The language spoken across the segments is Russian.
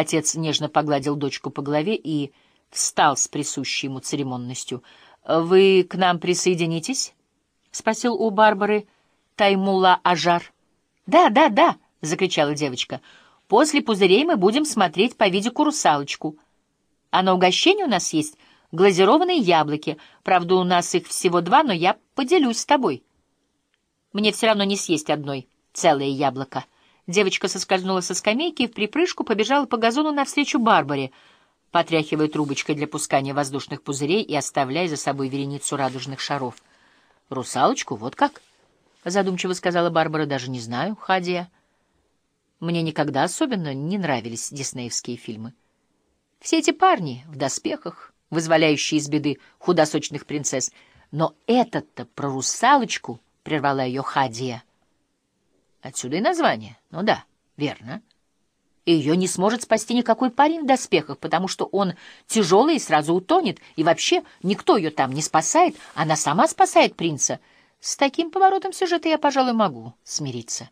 Отец нежно погладил дочку по голове и встал с присущей ему церемонностью. «Вы к нам присоединитесь?» — спросил у Барбары Таймула Ажар. «Да, да, да!» — закричала девочка. «После пузырей мы будем смотреть по видику русалочку. А на угощение у нас есть глазированные яблоки. Правда, у нас их всего два, но я поделюсь с тобой. Мне все равно не съесть одной целое яблоко». Девочка соскользнула со скамейки и в припрыжку побежала по газону навстречу Барбаре, потряхивая трубочкой для пускания воздушных пузырей и оставляя за собой вереницу радужных шаров. «Русалочку, вот как?» — задумчиво сказала Барбара. «Даже не знаю, Хадия. Мне никогда особенно не нравились диснеевские фильмы. Все эти парни в доспехах, вызволяющие из беды худосочных принцесс. Но этот-то про русалочку!» — прервала ее Хадия — Отсюда и название. Ну да, верно. И ее не сможет спасти никакой парень в доспехах, потому что он тяжелый и сразу утонет, и вообще никто ее там не спасает, она сама спасает принца. С таким поворотом сюжета я, пожалуй, могу смириться.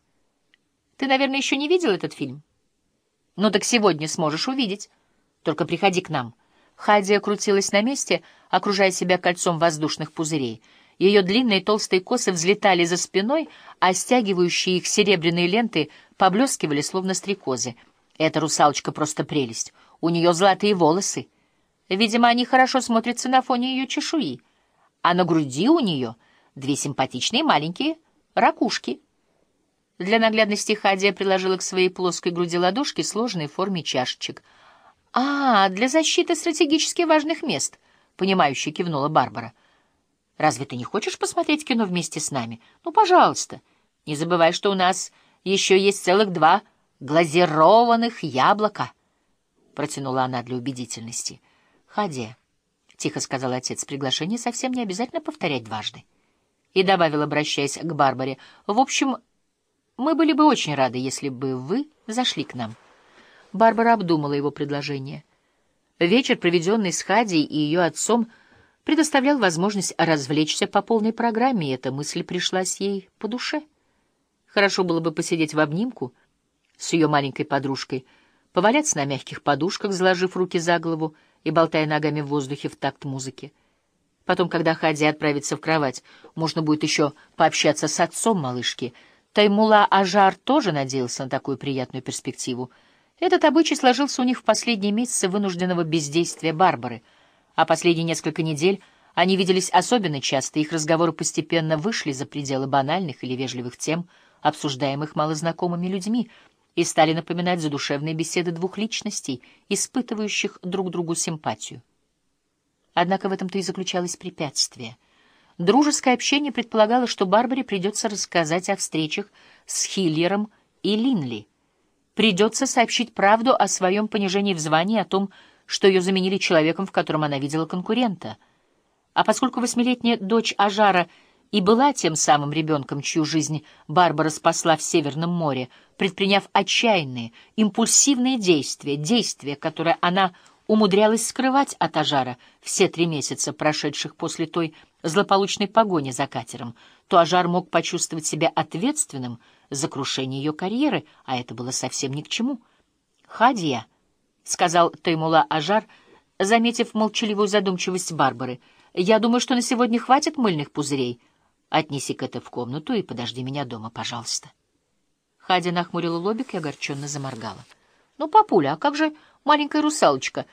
Ты, наверное, еще не видел этот фильм? Ну так сегодня сможешь увидеть. Только приходи к нам. Хадия крутилась на месте, окружая себя кольцом воздушных пузырей — ее длинные толстые косы взлетали за спиной, а стягивающие их серебряные ленты поблескивали, словно стрекозы. Эта русалочка просто прелесть. У нее золотые волосы. Видимо, они хорошо смотрятся на фоне ее чешуи. А на груди у нее две симпатичные маленькие ракушки. Для наглядности Хадия приложила к своей плоской груди ладошки, сложенной в форме чашечек. «А, для защиты стратегически важных мест», — понимающе кивнула Барбара. Разве ты не хочешь посмотреть кино вместе с нами? Ну, пожалуйста. Не забывай, что у нас еще есть целых два глазированных яблока. Протянула она для убедительности. Хади, — тихо сказал отец, — приглашение совсем не обязательно повторять дважды. И добавил, обращаясь к Барбаре, в общем, мы были бы очень рады, если бы вы зашли к нам. Барбара обдумала его предложение. Вечер, проведенный с Хади и ее отцом, — предоставлял возможность развлечься по полной программе, и эта мысль пришлась ей по душе. Хорошо было бы посидеть в обнимку с ее маленькой подружкой, поваляться на мягких подушках, заложив руки за голову и болтая ногами в воздухе в такт музыки. Потом, когда Хади отправится в кровать, можно будет еще пообщаться с отцом малышки. Таймула Ажар тоже надеялся на такую приятную перспективу. Этот обычай сложился у них в последние месяцы вынужденного бездействия Барбары — а последние несколько недель они виделись особенно часто, их разговоры постепенно вышли за пределы банальных или вежливых тем, обсуждаемых малознакомыми людьми, и стали напоминать задушевные беседы двух личностей, испытывающих друг другу симпатию. Однако в этом-то и заключалось препятствие. Дружеское общение предполагало, что Барбаре придется рассказать о встречах с Хиллером и Линли. Придется сообщить правду о своем понижении в звании, о том, что ее заменили человеком, в котором она видела конкурента. А поскольку восьмилетняя дочь Ажара и была тем самым ребенком, чью жизнь Барбара спасла в Северном море, предприняв отчаянные, импульсивные действия, действия, которые она умудрялась скрывать от Ажара все три месяца, прошедших после той злополучной погони за катером, то Ажар мог почувствовать себя ответственным за крушение ее карьеры, а это было совсем ни к чему. Хадия —— сказал Таймула Ажар, заметив молчаливую задумчивость Барбары. — Я думаю, что на сегодня хватит мыльных пузырей. Отнеси-ка это в комнату и подожди меня дома, пожалуйста. Хадя нахмурила лобик и огорченно заморгала. — Ну, папуля, а как же маленькая русалочка?